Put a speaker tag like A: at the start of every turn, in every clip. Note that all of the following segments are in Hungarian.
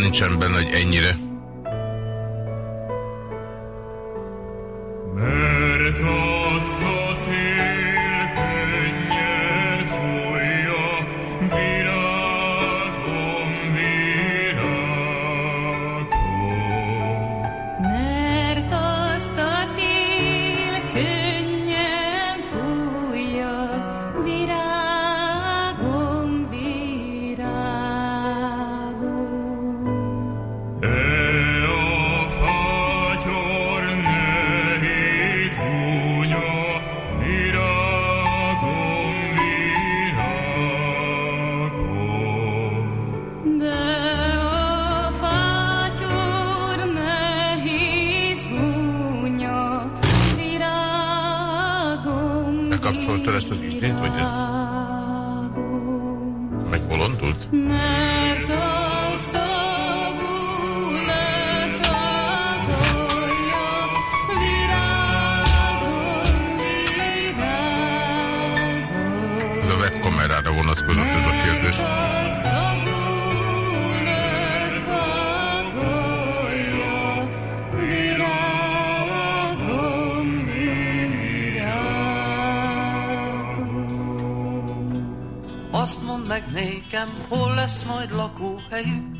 A: Nincsen benne, hogy ennyire. Vonatkozott ez a kérdés.
B: Meg nékem, hol lesz majd lakóhelyünk.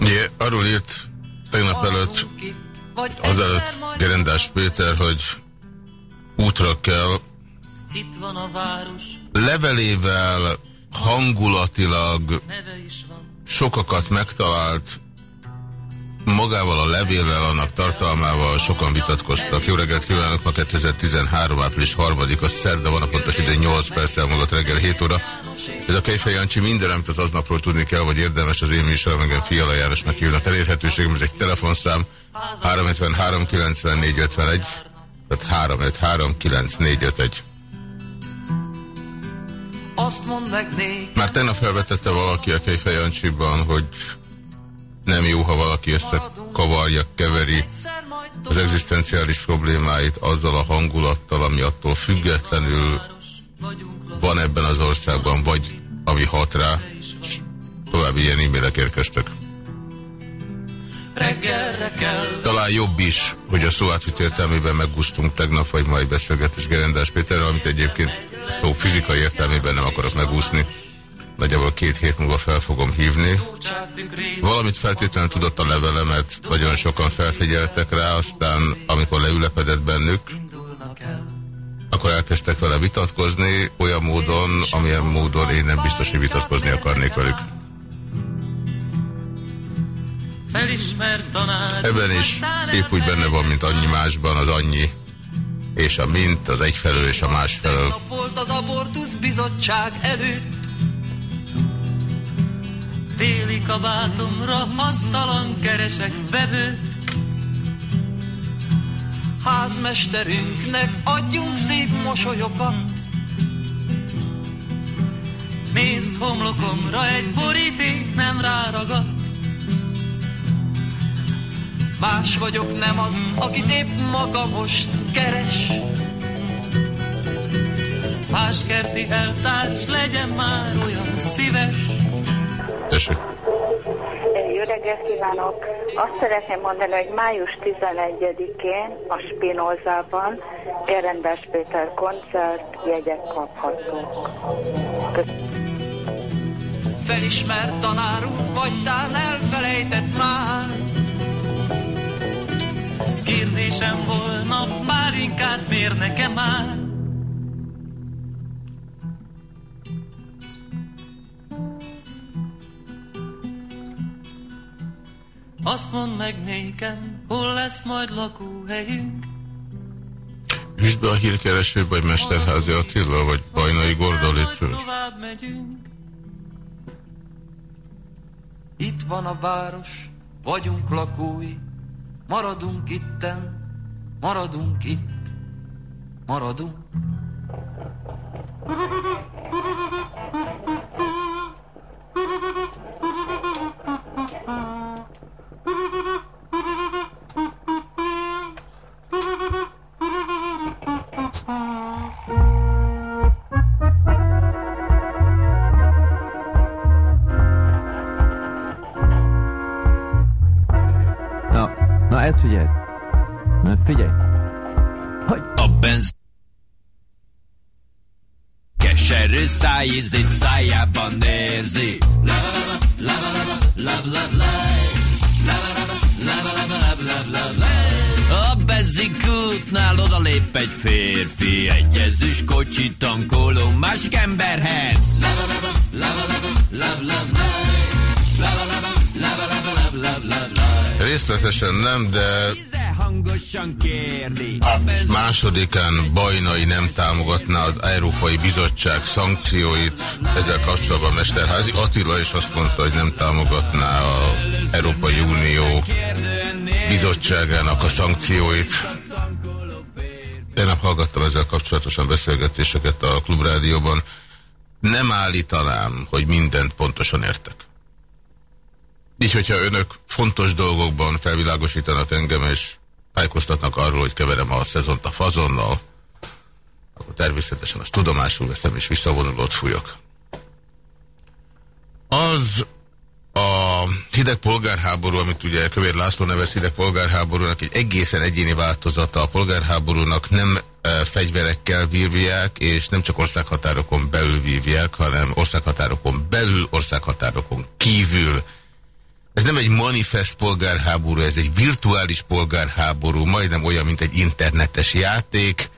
A: Jé, arról írt tegnap előtt, azelőtt Gerendás Péter, hogy útra kell.
B: Itt van a város,
A: levelével hangulatilag sokakat megtalált, magával a levéllel, annak tartalmával sokan vitatkoztak. Jó reggelt kívánok, ma 2013. április 3-a szerda van a pontos idő 8 perccel múlott reggel 7 óra. Ez a Kejfej Jancsi minden, amit az aznapról tudni kell, vagy érdemes az én műsorom, engem Fiala Jánosnak hívnak elérhetőségem, ez egy telefonszám 353 94 51, tehát 353 9451.
B: Azt mondd meg
A: Már tegnap felvetette valaki a Kejfej Jancsiban, hogy nem jó, ha valaki összekavarja, keveri az egzisztenciális problémáit azzal a hangulattal, ami attól függetlenül van ebben az országban, vagy ami hat rá. és További ilyen e-mailek érkeztek. Talán jobb is, hogy a szó átvit értelmében megúsztunk tegnap, vagy mai beszélgetés Gerendás Péterrel, amit egyébként a szó fizikai értelmében nem akarok megúszni. Nagyjából két hét múlva fel fogom hívni. Valamit feltétlenül tudott a levele, mert nagyon sokan felfigyeltek rá, aztán amikor leülepedett bennük, akkor elkezdtek vele vitatkozni olyan módon, amilyen módon én nem biztos, hogy vitatkozni akarnék velük. Ebben is épp úgy benne van, mint annyi másban, az annyi és a mint, az egyfelől és a másfelől.
B: Volt az abortusz bizottság előtt. Téli kabátomra hasztalan keresek vevőt. Házmesterünknek adjunk szép mosolyokat. Nézd homlokomra, egy boríték nem ráragadt. Más vagyok, nem az, akit épp maga most keres. Fáskerti eltárs, legyen már olyan szíves.
A: Tessék.
C: Jó reggelt kívánok! Azt szeretném mondani, hogy május 11-én a Spinozában Gerendás Péter koncert jegyek kaphatók.
B: Felismert tanár úr, vagy tán elfelejtett már. Kérdésem volna, pálinkát mér nekem már. Azt mondd meg nékem, hol lesz majd lakóhelyünk.
A: Üsd be a hírkereső, vagy Mesterházi Attila, vagy Bajnai Gordolit.
B: Majd tovább megyünk. Itt van a város, vagyunk lakói, maradunk itten, maradunk itt, maradunk.
D: Másik emberhez.
A: Részletesen nem, de
D: kérdi.
A: másodikán Bajnai nem támogatná az Európai Bizottság szankcióit. Ezzel kapcsolatban Mesterházi Attila is azt mondta, hogy nem támogatná az Európai Unió bizottságának a szankcióit. Tegnap hallgattam ezzel kapcsolatosan beszélgetéseket a Klubrádióban. Nem állítanám, hogy mindent pontosan értek. Így, hogyha önök fontos dolgokban felvilágosítanak engem, és tájékoztatnak arról, hogy keverem a szezont a fazonnal, akkor természetesen azt tudomásul veszem, és visszavonulót fújok. Az hideg polgárháború, amit ugye Kövér László nevez hideg polgárháborúnak, egy egészen egyéni változata a polgárháborúnak nem e, fegyverekkel vívják, és nem csak országhatárokon belül vívják, hanem országhatárokon belül, országhatárokon kívül. Ez nem egy manifest polgárháború, ez egy virtuális polgárháború, majdnem olyan, mint egy internetes játék,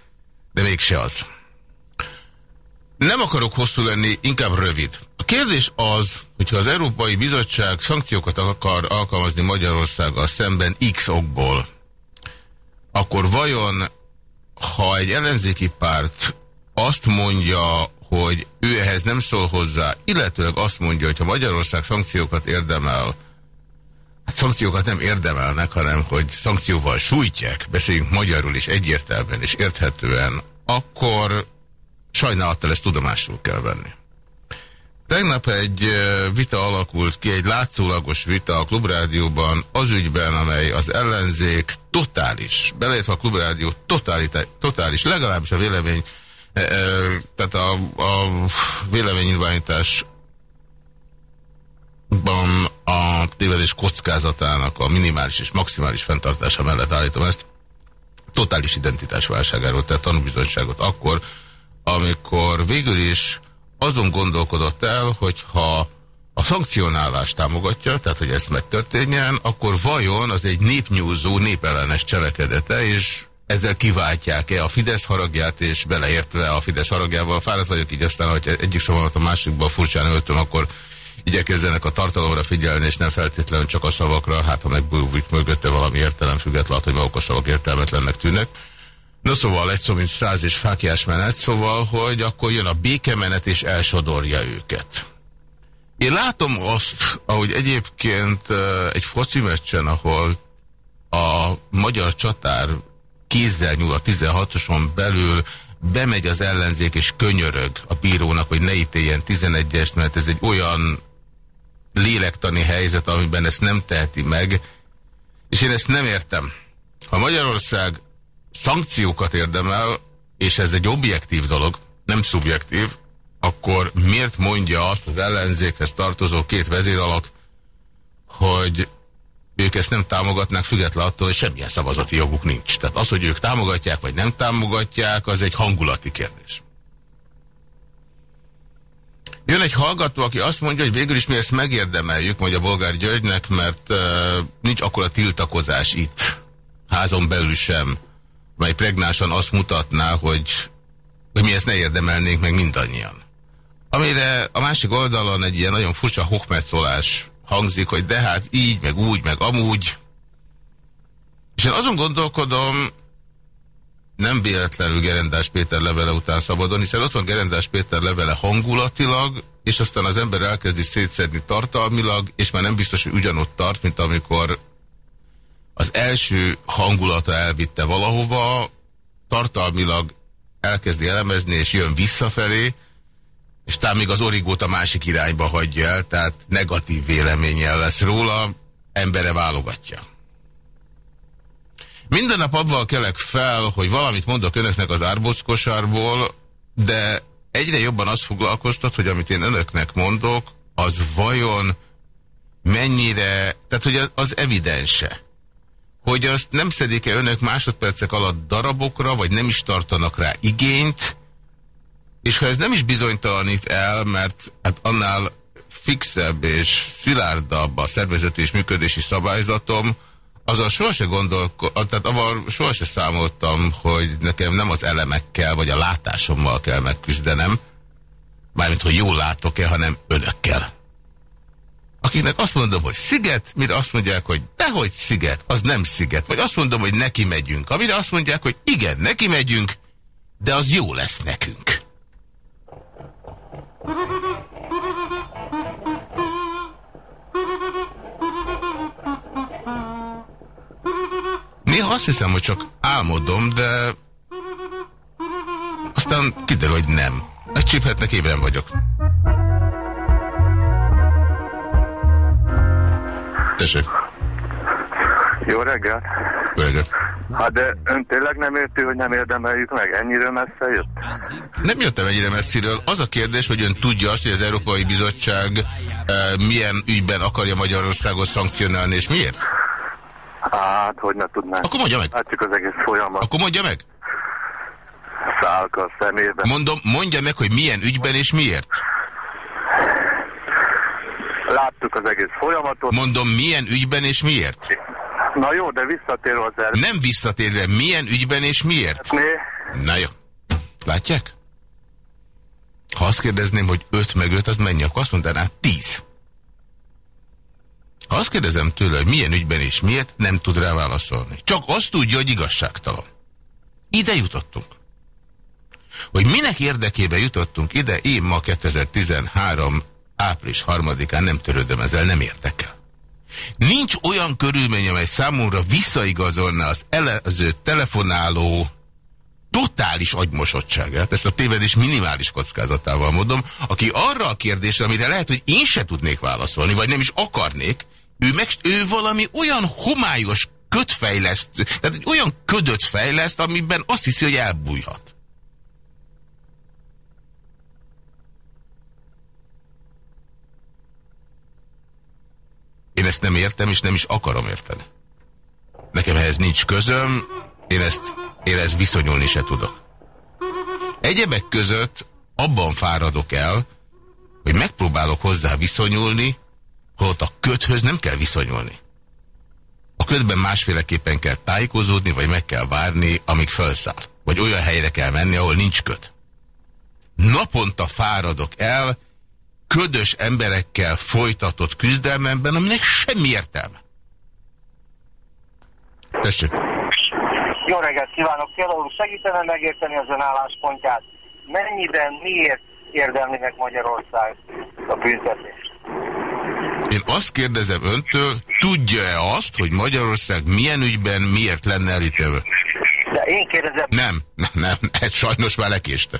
A: de mégse az. Nem akarok hosszú lenni, inkább rövid. A kérdés az, hogyha az Európai Bizottság szankciókat akar alkalmazni Magyarországgal szemben X okból, akkor vajon, ha egy ellenzéki párt azt mondja, hogy ő ehhez nem szól hozzá, illetőleg azt mondja, hogy ha Magyarország szankciókat érdemel, hát szankciókat nem érdemelnek, hanem hogy szankcióval sújtják, beszéljünk magyarul is egyértelműen és érthetően, akkor sajnálattal ezt tudomásul kell venni. Tegnap egy vita alakult ki, egy látszólagos vita a Klubrádióban az ügyben, amely az ellenzék totális, beleértve a Klubrádió totális, legalábbis a vélemény, tehát a, a véleménynyilvánítás ban a tévedés kockázatának a minimális és maximális fenntartása mellett állítom ezt, totális identitásválságáról tett tanúbizonyságot akkor, amikor végül is azon gondolkodott el, hogy ha a szankcionálást támogatja, tehát hogy ez megtörténjen, akkor vajon az egy népnyúzó, népellenes cselekedete, és ezzel kiváltják-e a Fidesz haragját, és beleértve a Fidesz haragjával. Fáradt vagyok így aztán, hogy egyik szavamat a másikba furcsán öltöm, akkor igyekezzenek a tartalomra figyelni, és nem feltétlenül csak a szavakra, hát ha megbújik mögötte valami értelem független, hogy maguk a szavak értelmetlennek tűnnek. No szóval egy szó, mint száz és fákjás menet, szóval, hogy akkor jön a békemenet és elsodorja őket. Én látom azt, ahogy egyébként egy foci meccsen, ahol a magyar csatár kézzel nyúl a 16-oson belül, bemegy az ellenzék és könyörög a bírónak, hogy ne ítéljen 11-est, mert ez egy olyan lélektani helyzet, amiben ezt nem teheti meg, és én ezt nem értem. Ha Magyarország szankciókat érdemel, és ez egy objektív dolog, nem szubjektív, akkor miért mondja azt az ellenzékhez tartozó két vezéralak, hogy ők ezt nem támogatnák, független attól, hogy semmilyen szavazati joguk nincs. Tehát az, hogy ők támogatják vagy nem támogatják, az egy hangulati kérdés. Jön egy hallgató, aki azt mondja, hogy végül is mi ezt megérdemeljük, mondja Bolgár Györgynek, mert uh, nincs akkora tiltakozás itt, házon belül sem, mely pregnánsan azt mutatná, hogy, hogy mi ezt ne érdemelnénk meg mindannyian. Amire a másik oldalon egy ilyen nagyon furcsa hokmetszolás hangzik, hogy de hát így, meg úgy, meg amúgy. És én azon gondolkodom, nem véletlenül Gerendás Péter levele után szabadon, hiszen ott van Gerendás Péter levele hangulatilag, és aztán az ember elkezdi szétszedni tartalmilag, és már nem biztos, hogy ugyanott tart, mint amikor az első hangulata elvitte valahova, tartalmilag elkezdi elemezni, és jön visszafelé, és talán még az origót a másik irányba hagyja el, tehát negatív véleménnyel lesz róla, embere válogatja. Minden nap abban kelek fel, hogy valamit mondok önöknek az árbockosárból, de egyre jobban azt foglalkoztat, hogy amit én önöknek mondok, az vajon mennyire, tehát hogy az evidense. Hogy azt nem szedik-e önök másodpercek alatt darabokra, vagy nem is tartanak rá igényt, és ha ez nem is bizonytalanít el, mert hát annál fixebb és szilárdabb a szervezeti és működési szabályzatom, azon sohasem gondolkodtam, tehát avval sohasem számoltam, hogy nekem nem az elemekkel, vagy a látásommal kell megküzdenem, mármint, hogy jól látok-e, hanem önökkel. Akiknek azt mondom, hogy sziget, mire azt mondják, hogy dehogy sziget, az nem sziget. Vagy azt mondom, hogy neki megyünk, amire azt mondják, hogy igen, neki megyünk, de az jó lesz nekünk. Néha azt hiszem, hogy csak álmodom, de aztán kiderül, hogy nem. Megcsíphetnek, ébren vagyok. Tessék.
E: Jó reggelt!
A: Jó reggelt.
E: Hát de ön tényleg nem érti, hogy nem érdemeljük meg? Ennyire messze jött?
A: Nem jöttem ennyire messziről. Az a kérdés, hogy ön tudja azt, hogy az Európai Bizottság e, milyen ügyben akarja Magyarországot szankcionálni, és miért?
E: Hát, hogy ne tudnánk.
A: Akkor mondja meg.
E: Látjuk az egész folyamat.
A: Akkor mondja meg.
E: Szálka a szemébe.
A: Mondom, mondja meg, hogy milyen ügyben és miért.
E: Láttuk az egész folyamatot.
A: Mondom, milyen ügyben és miért.
E: Na jó, de visszatérve az el...
A: Nem visszatérve, milyen ügyben és miért.
E: Mi?
A: Na jó. Látják? Ha azt kérdezném, hogy 5 meg 5, az mennyi, akkor azt mondaná 10. Ha azt kérdezem tőle, hogy milyen ügyben és miért, nem tud rá válaszolni. Csak azt tudja, hogy igazságtalan. Ide jutottunk. Hogy minek érdekében jutottunk ide, én ma 2013 április 3-án nem törődöm ezzel, nem érdekel. Nincs olyan körülmény, amely számomra visszaigazolna az előző telefonáló totális agymosottságát, ezt a tévedés minimális kockázatával mondom, aki arra a kérdésre, amire lehet, hogy én se tudnék válaszolni, vagy nem is akarnék, ő, meg, ő valami olyan homályos kötfejlesztő, tehát egy olyan ködöt fejleszt, amiben azt hiszi, hogy elbújhat. Én ezt nem értem, és nem is akarom érteni. Nekem ehhez nincs közöm, én ezt, én ezt viszonyulni se tudok. Egyebek között abban fáradok el, hogy megpróbálok hozzá viszonyulni, holott a köthöz nem kell viszonyulni. A ködben másféleképpen kell tájékozódni, vagy meg kell várni, amíg felszáll. Vagy olyan helyre kell menni, ahol nincs köt. Naponta fáradok el, ködös emberekkel folytatott küzdelmemben, aminek semmi értelme. Tessék.
F: Jó reggelt kívánok! Például segítene megérteni az ön álláspontját. Mennyiben, miért érdemlinek Magyarország a büntetést?
A: Én azt kérdezem öntől, tudja-e azt, hogy Magyarország milyen ügyben miért lenne elítélve?
F: De én kérdezem...
A: Nem, nem, nem, ez sajnos már lekéste.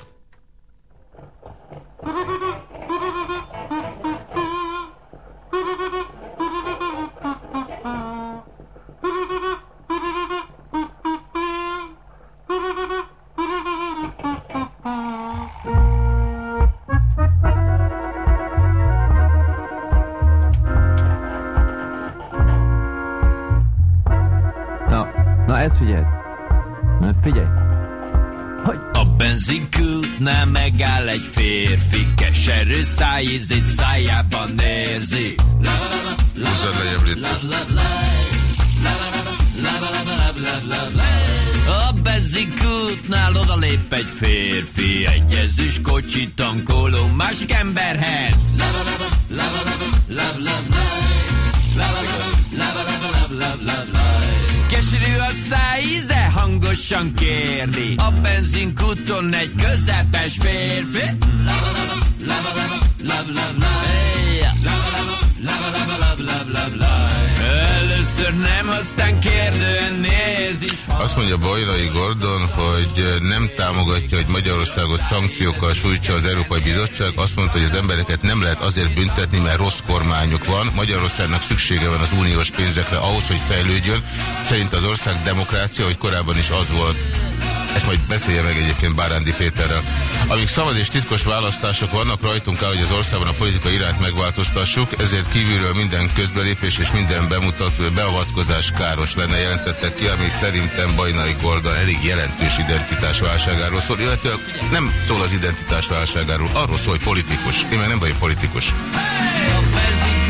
A: Bajnai Gordon, hogy nem támogatja, hogy Magyarországot szankciókkal sújtsa az Európai Bizottság. Azt mondta, hogy az embereket nem lehet azért büntetni, mert rossz kormányuk van. Magyarországnak szüksége van az uniós pénzekre ahhoz, hogy fejlődjön. Szerint az ország demokrácia, hogy korábban is az volt. Ezt majd beszélje meg egyébként Bárándi Péterrel. Amíg szabad és titkos választások vannak, rajtunk áll, hogy az országban a politikai irányt megváltoztassuk, ezért kívülről minden közbelépés és minden bemutat, beavatkozás káros lenne, jelentettek ki, ami szerintem Bajnai Gordon elég jelentős identitásválságáról szól, illetve nem szól az identitásválságáról, arról szól, hogy politikus. Én meg nem vagyok politikus.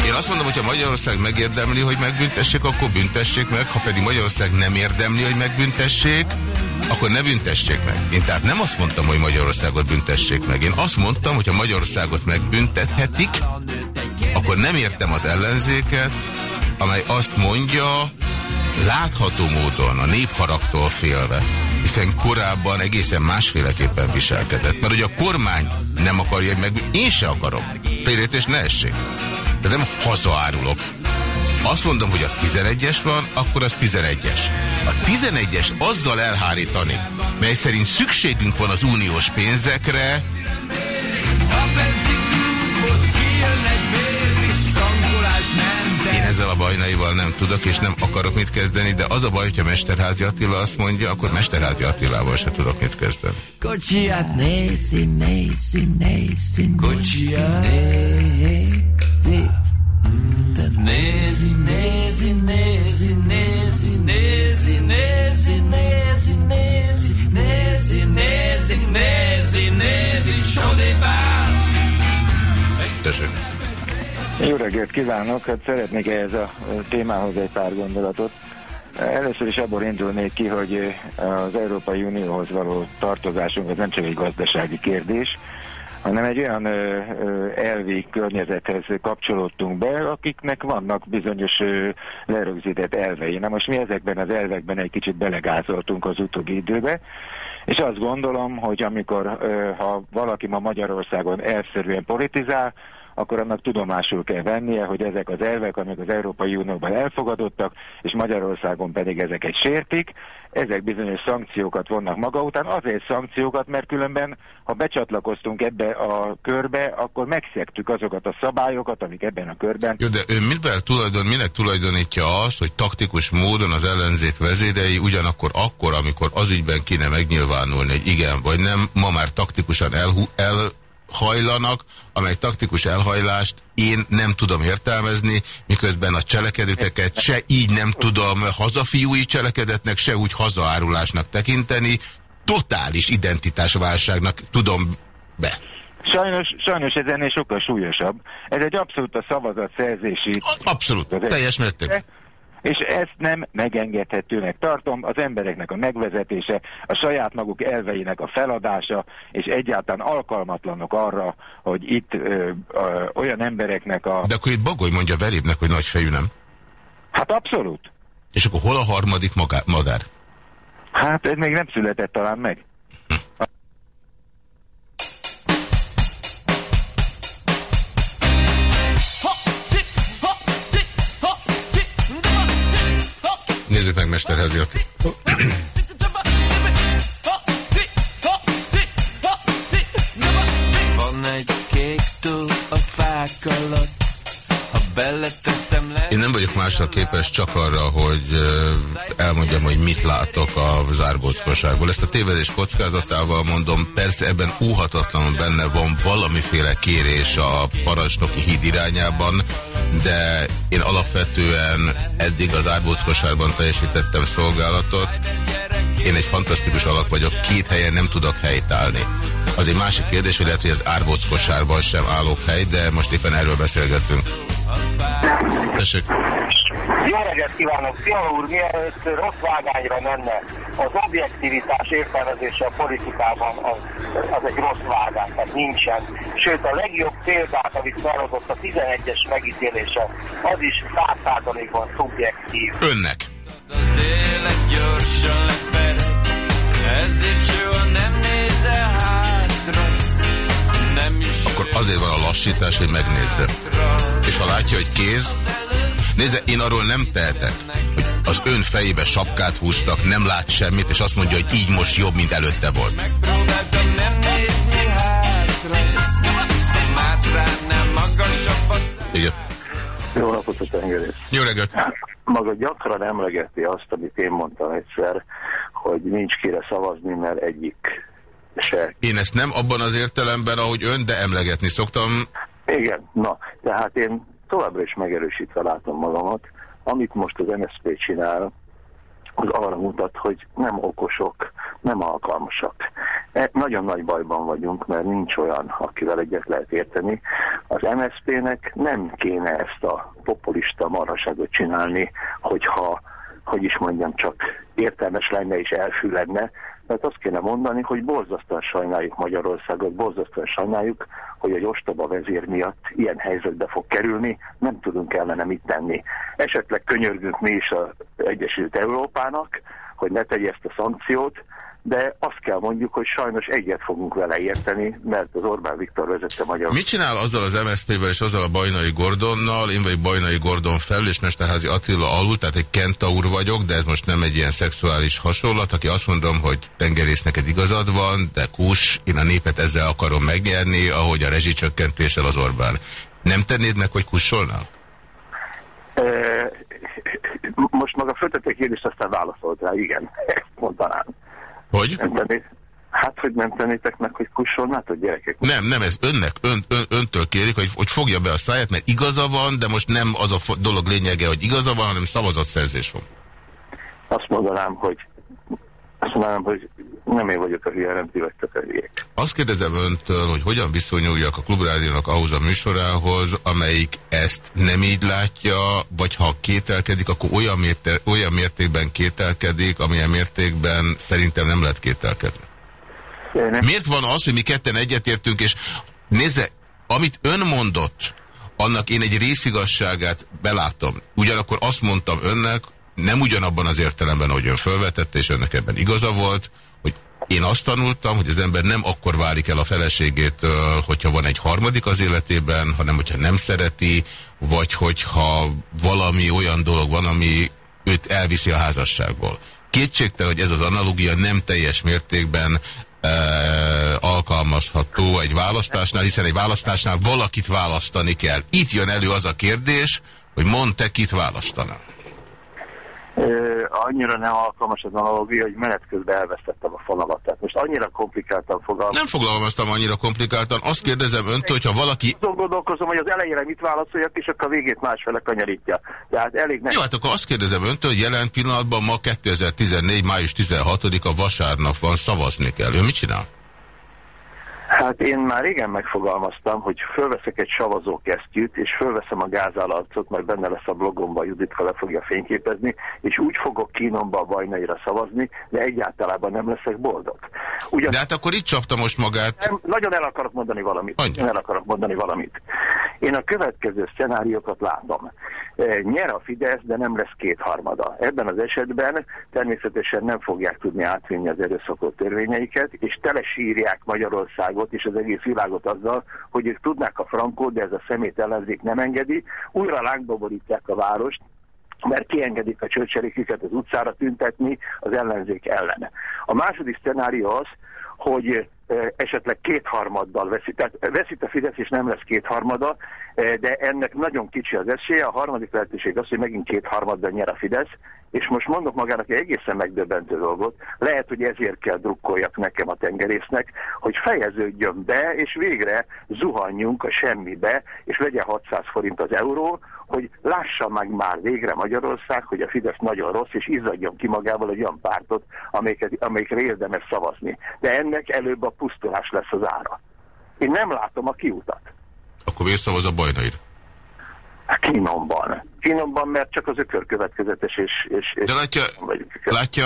A: Én azt mondom, hogy ha Magyarország megérdemli, hogy megbüntessék, akkor büntessék meg, ha pedig Magyarország nem érdemli, hogy megbüntessék, akkor ne büntessék meg. Én tehát nem azt mondtam, hogy Magyarországot büntessék meg. Én azt mondtam, hogy ha Magyarországot megbüntethetik, akkor nem értem az ellenzéket, amely azt mondja, látható módon a népharagtól félve, hiszen korábban egészen másféleképpen viselkedett. Mert hogy a kormány nem akarja meg, én se akarom. Félretés ne essék. De nem hazaárulok. Azt mondom, hogy a 11-es van, akkor az 11-es. A 11-es azzal elhárítani, mely szerint szükségünk van az uniós pénzekre. Én ezzel a bajnaival nem tudok, és nem akarok mit kezdeni, de az a baj, hogyha Mesterházi Attila azt mondja, akkor Mesterházi Attilával se tudok mit kezdeni.
D: Kocsiját nézi, nézi, nézi, Kocsiját nézi, nézi, nézi, nézi, nézi, nézi, nézi, nézi, nézi, nézi, nézi, nézi, nézi, sodépár.
A: Tessék.
G: Jó reggelt kívánok! Hát szeretnék ehhez a témához egy pár gondolatot. Először is abból indulnék ki, hogy az Európai Unióhoz való tartozásunk az nem csak egy gazdasági kérdés, hanem egy olyan elvi környezethez kapcsolódtunk be, akiknek vannak bizonyos lerögzített elvei. Na most mi ezekben az elvekben egy kicsit belegázoltunk az utóbbi időbe, és azt gondolom, hogy amikor, ha valaki ma Magyarországon elszerűen politizál, akkor annak tudomásul kell vennie, hogy ezek az elvek, amik az Európai Unióban elfogadottak, és Magyarországon pedig ezeket sértik, ezek bizonyos szankciókat vonnak maga után, azért szankciókat, mert különben, ha becsatlakoztunk ebbe a körbe, akkor megszektük azokat a szabályokat, amik ebben a körben.
A: Jó, de ő mivel tulajdon, minek tulajdonítja azt, hogy taktikus módon az ellenzék vezérei ugyanakkor akkor, amikor az ügyben kéne megnyilvánulni, hogy igen vagy nem, ma már taktikusan elhu, el hajlanak, amely taktikus elhajlást én nem tudom értelmezni, miközben a cselekedeteket se így nem tudom hazafiúi cselekedetnek, se úgy hazaárulásnak tekinteni, totális identitásválságnak tudom be.
G: Sajnos, sajnos ez ennél sokkal súlyosabb. Ez egy abszolút a szavazatszerzési...
A: Abszolút, teljes mértékben.
G: És ezt nem megengedhetőnek tartom, az embereknek a megvezetése, a saját maguk elveinek a feladása, és egyáltalán alkalmatlanok arra, hogy itt ö, ö, olyan embereknek a...
A: De akkor itt Bagoly mondja Verébnek, hogy nagy fejű nem.
G: Hát abszolút.
A: És akkor hol a harmadik magá- madár?
G: Hát ez még nem született talán meg.
A: Nézzük meg Mesterházi Attila.
D: Van egy kék tó a fák alatt, ha beleteszem le...
A: Én nem vagyok másra képes csak arra, hogy elmondjam, hogy mit látok a zárbóckosságból. Ezt a tévedés kockázatával mondom, persze ebben óhatatlanul benne van valamiféle kérés a parancsnoki híd irányában, de én alapvetően eddig az árbóckosárban teljesítettem szolgálatot. Én egy fantasztikus alak vagyok, két helyen nem tudok helytállni. Az egy másik kérdés, hogy lehet, hogy az árbóckosárban sem állok hely, de most éppen erről beszélgetünk. Tessék.
F: Jó reggelt kívánok! Fiala úr, mielőtt rossz vágányra menne, az objektivitás értelmezése a politikában az, az egy rossz vágány, tehát nincsen. Sőt, a legjobb példát, amit felhozott a 11-es megítélése, az is 100%-ban szubjektív.
A: Önnek.
D: Élet gyorsan ezért soha nem nézel is
A: Akkor azért van a lassítás, hogy megnézze. És ha látja, hogy kéz, nézze, én arról nem tehetek, hogy az ön fejébe sapkát húztak, nem lát semmit, és azt mondja, hogy így most jobb, mint előtte volt. Igen.
H: Jó napot a tengerész.
A: Jó reggelt!
H: Maga gyakran emlegeti azt, amit én mondtam egyszer, hogy nincs kire szavazni, mert egyik se.
A: Én ezt nem abban az értelemben, ahogy ön, de emlegetni szoktam.
H: Igen, na, tehát én továbbra is megerősítve látom magamat. Amit most az MSZP csinál, az arra mutat, hogy nem okosok, nem alkalmasak. E, nagyon nagy bajban vagyunk, mert nincs olyan, akivel egyet lehet érteni. Az MSZP-nek nem kéne ezt a populista marhaságot csinálni, hogyha, hogy is mondjam, csak értelmes lenne és elfüledne, mert azt kéne mondani, hogy borzasztóan sajnáljuk Magyarországot, borzasztóan sajnáljuk, hogy egy ostoba vezér miatt ilyen helyzetbe fog kerülni, nem tudunk ellene mit tenni. Esetleg könyörgünk mi is az Egyesült Európának, hogy ne tegye ezt a szankciót, de azt kell mondjuk, hogy sajnos egyet fogunk vele érteni, mert az Orbán Viktor vezette Magyar.
A: Mit csinál azzal az MSZP-vel és azzal a Bajnai Gordonnal? Én vagy Bajnai Gordon felül, és Mesterházi Attila alul, tehát egy kentaur vagyok, de ez most nem egy ilyen szexuális hasonlat, aki azt mondom, hogy tengerész neked igazad van, de kus, én a népet ezzel akarom megnyerni, ahogy a rezsicsökkentéssel az Orbán. Nem tennéd meg, hogy kussolnál?
H: E, most maga föltette kérdést, aztán válaszolt rá, igen, mondanám.
A: Hogy?
H: Hát, hogy nem tennétek meg, hogy kussolnátok, gyerekek?
A: Nem, nem, ez önnek, ön, ön, öntől kérik, hogy, hogy fogja be a száját, mert igaza van, de most nem az a dolog lényege, hogy igaza van, hanem szavazatszerzés van.
H: Azt mondanám, hogy azt mondanám, hogy nem én vagyok a hülye, nem ti vagytok a hülyék.
A: Azt kérdezem öntől, hogy hogyan viszonyuljak a Klubrádiónak ahhoz a műsorához, amelyik ezt nem így látja, vagy ha kételkedik, akkor olyan, mérte, olyan mértékben kételkedik, amilyen mértékben szerintem nem lehet kételkedni. Miért van az, hogy mi ketten egyetértünk, és nézze, amit ön mondott, annak én egy részigasságát belátom. Ugyanakkor azt mondtam önnek, nem ugyanabban az értelemben, ahogy ön felvetette, és önnek ebben igaza volt, én azt tanultam, hogy az ember nem akkor válik el a feleségétől, hogyha van egy harmadik az életében, hanem hogyha nem szereti, vagy hogyha valami olyan dolog van, ami őt elviszi a házasságból. Kétségtelen, hogy ez az analógia nem teljes mértékben e, alkalmazható egy választásnál, hiszen egy választásnál valakit választani kell. Itt jön elő az a kérdés, hogy mond te kit választanál.
H: Ö, annyira nem alkalmas az analógia, hogy menet közben elvesztettem a fonalat. Tehát most annyira komplikáltan fogalmazom.
A: Nem fogalmaztam annyira komplikáltan. Azt kérdezem öntől, hogyha valaki...
H: Azon gondolkozom, hogy az elejére mit válaszoljak, és akkor a végét másfele kanyarítja. Tehát elég nem...
A: Jó, hát akkor azt kérdezem öntől, hogy jelen pillanatban ma 2014. május 16-a vasárnap van, szavazni kell. Ő mit csinál?
H: Hát én már régen megfogalmaztam, hogy fölveszek egy savazókesztyűt, és fölveszem a gázálarcot, majd benne lesz a blogomban, Juditka le fogja fényképezni, és úgy fogok kínomba a bajnaira szavazni, de egyáltalában nem leszek boldog.
A: Ugyan... De hát akkor itt csapta most magát.
H: Nem, nagyon el akarok mondani valamit. Nagyon el akarok mondani valamit. Én a következő szenáriókat látom. Nyer a Fidesz, de nem lesz kétharmada. Ebben az esetben természetesen nem fogják tudni átvinni az erőszakot törvényeiket, és telesírják Magyarországot és az egész világot azzal, hogy ők tudnák a frankót, de ez a szemét ellenzék nem engedi. Újra lángba borítják a várost, mert kiengedik a csörcseréküket az utcára tüntetni az ellenzék ellen. A második szenárió az, hogy esetleg kétharmaddal veszít. Tehát veszít a Fidesz, és nem lesz kétharmada, de ennek nagyon kicsi az esélye. A harmadik lehetőség az, hogy megint kétharmaddal nyer a Fidesz, és most mondok magának egy egészen megdöbbentő dolgot, lehet, hogy ezért kell drukkoljak nekem a tengerésznek, hogy fejeződjön be, és végre zuhanjunk a semmibe, és legyen 600 forint az euró, hogy lássa meg már végre Magyarország, hogy a Fidesz nagyon rossz, és izzadjon ki magával egy olyan pártot, amelyiket, amelyikre érdemes szavazni. De ennek előbb a pusztulás lesz az ára. Én nem látom a kiutat.
A: Akkor miért szavaz a bajnair?
H: Kínomban. Kínomban, mert csak az ökör következetes és... és, és
A: De látja, látja,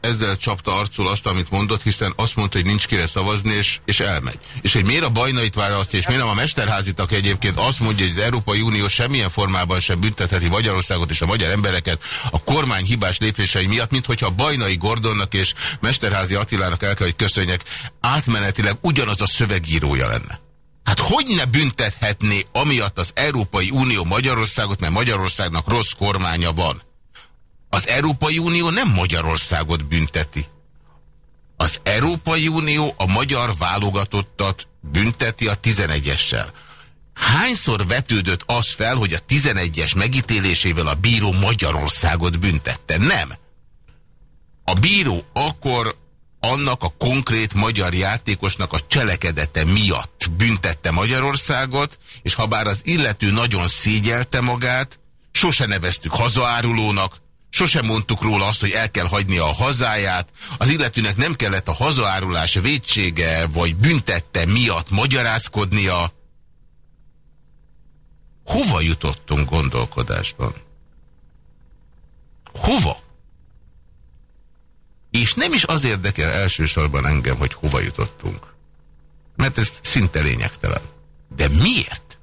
A: ezzel csapta arcul azt, amit mondott, hiszen azt mondta, hogy nincs kire szavazni, és, és elmegy. És hogy miért a bajnait választja, és miért nem a Mesterházit, aki egyébként azt mondja, hogy az Európai Unió semmilyen formában sem büntetheti Magyarországot és a magyar embereket a kormány hibás lépései miatt, mint hogyha bajnai Gordonnak és Mesterházi Attilának el kell, hogy köszönjek, átmenetileg ugyanaz a szövegírója lenne. Hát hogy ne büntethetné amiatt az Európai Unió Magyarországot, mert Magyarországnak rossz kormánya van? Az Európai Unió nem Magyarországot bünteti. Az Európai Unió a magyar válogatottat bünteti a 11-essel. Hányszor vetődött az fel, hogy a 11-es megítélésével a bíró Magyarországot büntette? Nem. A bíró akkor annak a konkrét magyar játékosnak a cselekedete miatt büntette Magyarországot, és ha bár az illető nagyon szégyelte magát, sose neveztük hazaárulónak, sosem mondtuk róla azt, hogy el kell hagynia a hazáját, az illetőnek nem kellett a hazaárulás védsége vagy büntette miatt magyarázkodnia. Hova jutottunk gondolkodásban? Hova? És nem is az érdekel elsősorban engem, hogy hova jutottunk. Mert ez szinte lényegtelen. De miért?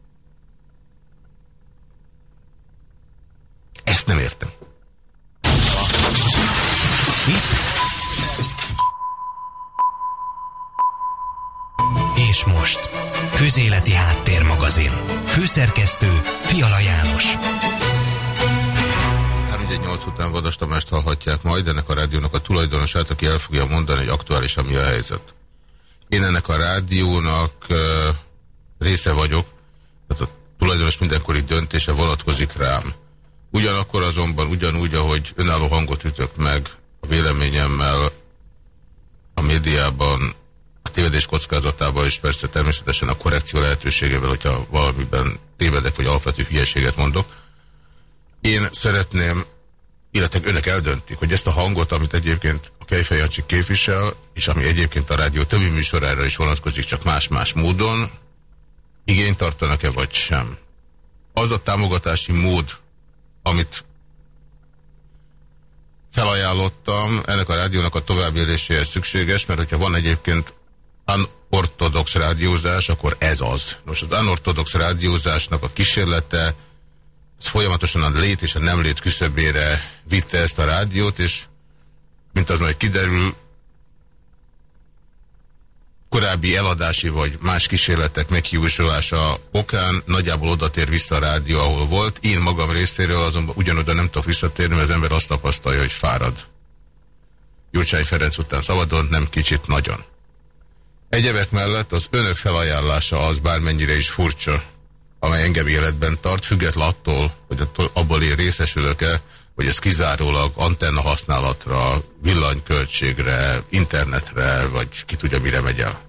A: Ezt nem értem.
I: És most, Közéleti Háttérmagazin. Főszerkesztő Fiala János.
A: 318 után Vadas Tamást hallhatják majd, ennek a rádiónak a tulajdonosát, aki el fogja mondani, hogy aktuálisan mi a helyzet. Én ennek a rádiónak része vagyok, tehát a tulajdonos mindenkori döntése vonatkozik rám. Ugyanakkor azonban ugyanúgy, ahogy önálló hangot ütök meg a véleményemmel a médiában, a tévedés kockázatával, és persze természetesen a korrekció lehetőségével, hogyha valamiben tévedek, vagy alapvető hülyeséget mondok. Én szeretném, illetve önök eldöntik, hogy ezt a hangot, amit egyébként a Kejfejancsi képvisel, és ami egyébként a rádió többi műsorára is vonatkozik, csak más-más módon, igényt tartanak-e vagy sem. Az a támogatási mód, amit felajánlottam, ennek a rádiónak a továbbéléséhez szükséges, mert hogyha van egyébként unortodox rádiózás, akkor ez az. Most az unortodox rádiózásnak a kísérlete, ez folyamatosan a lét és a nem lét küszöbére vitte ezt a rádiót, és mint az majd kiderül, korábbi eladási vagy más kísérletek meghiúsulása okán nagyjából oda tér vissza a rádió, ahol volt. Én magam részéről azonban ugyanoda nem tudok visszatérni, mert az ember azt tapasztalja, hogy fárad. Gyurcsány Ferenc után szabadon, nem kicsit nagyon. Egyebek mellett az önök felajánlása az bármennyire is furcsa, amely engem életben tart, független attól, hogy abból én részesülök-e, hogy ez kizárólag antenna használatra, villanyköltségre, internetre, vagy ki tudja mire megy el.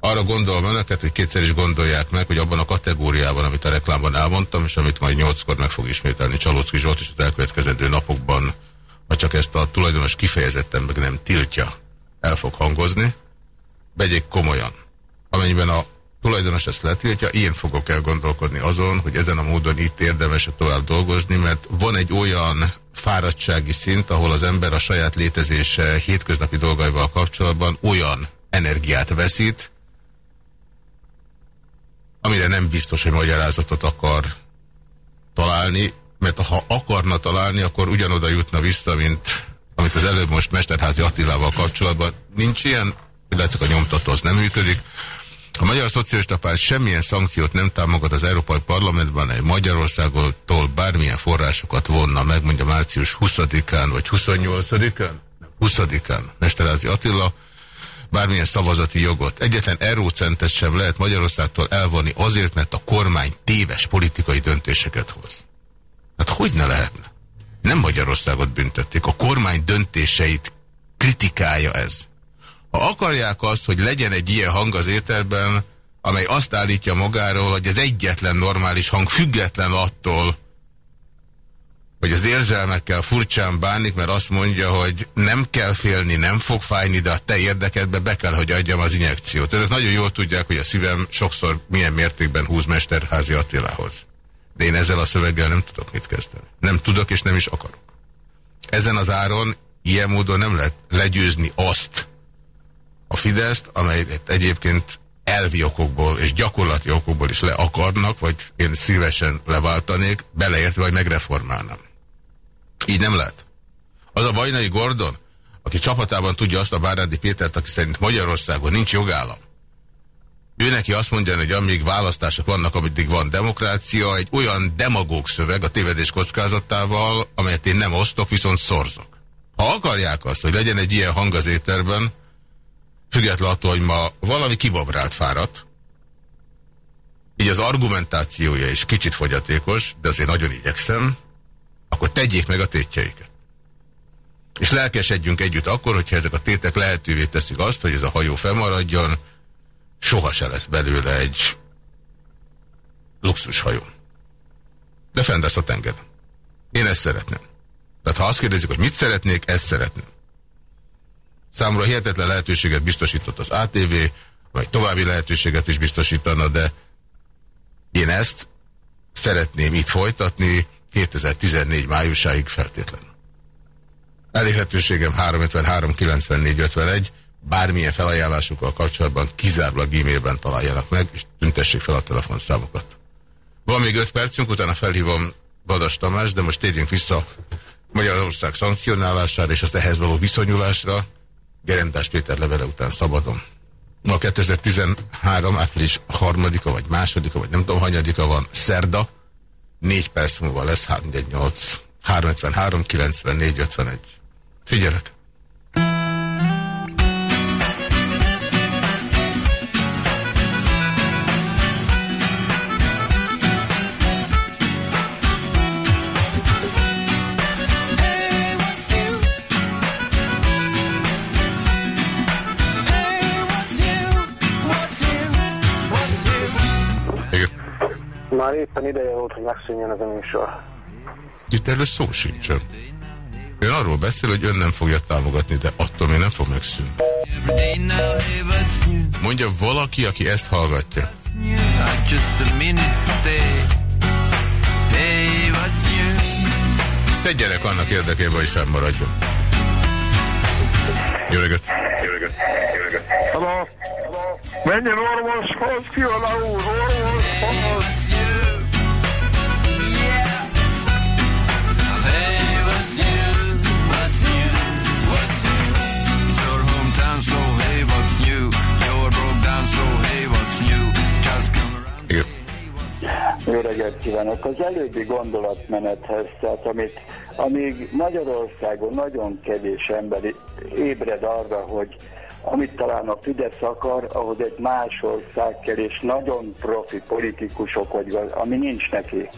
A: Arra gondolom önöket, hogy kétszer is gondolják meg, hogy abban a kategóriában, amit a reklámban elmondtam, és amit majd nyolckor meg fog ismételni Csalócki Zsolt, és az elkövetkezendő napokban, ha csak ezt a tulajdonos kifejezetten meg nem tiltja, el fog hangozni, vegyék komolyan. Amennyiben a tulajdonos ezt letiltja, én fogok elgondolkodni azon, hogy ezen a módon itt érdemes -e tovább dolgozni, mert van egy olyan fáradtsági szint, ahol az ember a saját létezése hétköznapi dolgaival kapcsolatban olyan energiát veszít, amire nem biztos, hogy magyarázatot akar találni, mert ha akarna találni, akkor ugyanoda jutna vissza, mint amit az előbb most Mesterházi Attilával kapcsolatban. Nincs ilyen, illetve a nyomtató az nem működik. A Magyar Szocialista Párt semmilyen szankciót nem támogat az Európai Parlamentben, egy Magyarországtól bármilyen forrásokat vonna meg, mondja március 20-án vagy 28-án? 20-án Mesterázi Attila, bármilyen szavazati jogot. Egyetlen eurócentet sem lehet Magyarországtól elvonni azért, mert a kormány téves politikai döntéseket hoz. Hát hogy ne lehetne? Nem Magyarországot büntették, a kormány döntéseit kritikálja ez. Ha akarják azt, hogy legyen egy ilyen hang az ételben, amely azt állítja magáról, hogy ez egyetlen normális hang, független attól, hogy az érzelmekkel furcsán bánik, mert azt mondja, hogy nem kell félni, nem fog fájni, de a te érdekedbe be kell, hogy adjam az injekciót. Önök nagyon jól tudják, hogy a szívem sokszor milyen mértékben húz Mesterházi Attilához. De én ezzel a szöveggel nem tudok mit kezdeni. Nem tudok és nem is akarok. Ezen az áron ilyen módon nem lehet legyőzni azt a Fideszt, amelyet egyébként elvi okokból és gyakorlati okokból is le akarnak, vagy én szívesen leváltanék, beleértve, hogy megreformálnám. Így nem lehet. Az a Bajnai Gordon, aki csapatában tudja azt a Bárándi Pétert, aki szerint Magyarországon nincs jogállam, ő neki azt mondja, hogy amíg választások vannak, ameddig van demokrácia, egy olyan demagóg szöveg a tévedés kockázatával, amelyet én nem osztok, viszont szorzok. Ha akarják azt, hogy legyen egy ilyen hang az éterben, függetlenül attól, hogy ma valami kibabrált fáradt, így az argumentációja is kicsit fogyatékos, de azért nagyon igyekszem, akkor tegyék meg a tétjeiket. És lelkesedjünk együtt akkor, hogyha ezek a tétek lehetővé teszik azt, hogy ez a hajó felmaradjon, soha se lesz belőle egy luxushajó. De fent lesz a tengeren. Én ezt szeretném. Tehát ha azt kérdezik, hogy mit szeretnék, ezt szeretném. Számomra hihetetlen lehetőséget biztosított az ATV, vagy további lehetőséget is biztosítana, de én ezt szeretném itt folytatni 2014 májusáig feltétlenül. Elérhetőségem 353 94 51, bármilyen felajánlásukkal kapcsolatban kizárólag e-mailben találjanak meg, és tüntessék fel a telefonszámokat. Van még 5 percünk, utána felhívom Badas Tamás, de most térjünk vissza Magyarország szankcionálására és az ehhez való viszonyulásra. Gerendás Péter levele után szabadon. Ma 2013. április harmadika, vagy másodika, vagy nem tudom, hanyadika van, szerda. Négy perc múlva lesz 318 353 94 51. Figyelek!
J: Éppen ideje volt, hogy megszűnjön ez a műsor.
A: Itt erről szó sincsen. Ön arról beszél, hogy ön nem fogja támogatni, de attól még nem fog megszűnni. Mondja valaki, aki ezt hallgatja. Tegyenek annak érdekében, hogy fennmaradjon. Jó reggelt! Jó reggelt! Jó reggelt!
K: Hello. Menjen orvoshoz, Fiala úr, orvoshoz!
L: Jó reggelt kívánok! Az előbbi gondolatmenethez, tehát amit, amíg Magyarországon nagyon kevés ember ébred arra, hogy amit talán a Fidesz akar, ahhoz egy más ország kell, és nagyon profi politikusok, vagy ami nincs neki.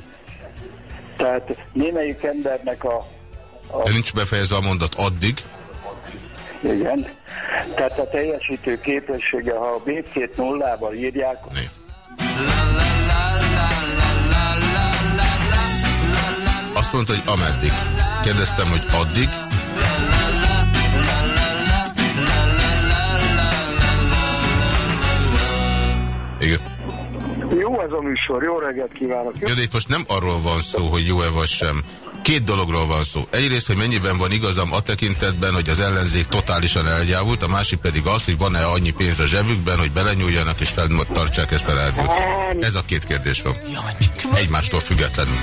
L: Tehát némelyik embernek a...
A: a... De nincs befejezve a mondat addig.
L: Igen. Tehát a teljesítő képessége, ha a békét nullával írják... Né.
A: Azt mondta, hogy ameddig. Kérdeztem, hogy addig. Igen.
K: Jó ez a műsor, jó reggelt kívánok.
A: Jó, de itt most nem arról van szó, hogy jó-e vagy sem. Két dologról van szó. Egyrészt, hogy mennyiben van igazam a tekintetben, hogy az ellenzék totálisan elgyávult, a másik pedig az, hogy van-e annyi pénz a zsebükben, hogy belenyúljanak és feltartsák ezt a rádiót. Ez a két kérdés van. Egymástól függetlenül.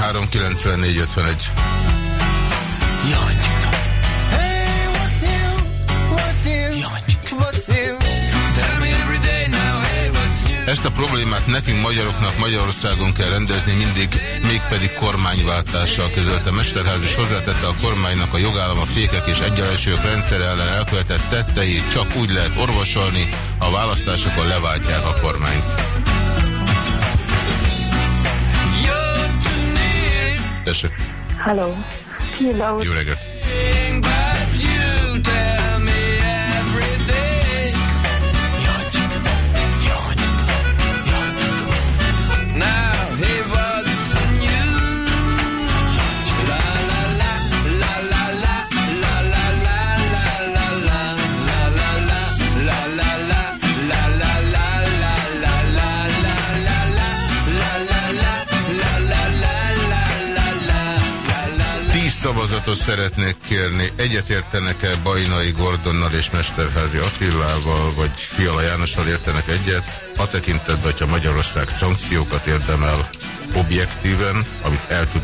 A: És 94 51. Ezt a problémát nekünk magyaroknak Magyarországon kell rendezni mindig, mégpedig kormányváltással közölte. Mesterház is hozzátette a kormánynak a jogállam, a fékek és egyenlőségek rendszere ellen elkövetett tetteit csak úgy lehet orvosolni, a választásokon leváltják a kormányt. Tessék.
M: Hello.
A: Jó reggelt. Vizsgálatot szeretnék kérni. Egyetértenek-e Bajnai Gordonnal és Mesterházi Attilával, vagy Fiala Jánossal értenek egyet? A tekintetben, hogyha Magyarország szankciókat érdemel objektíven, amit el tud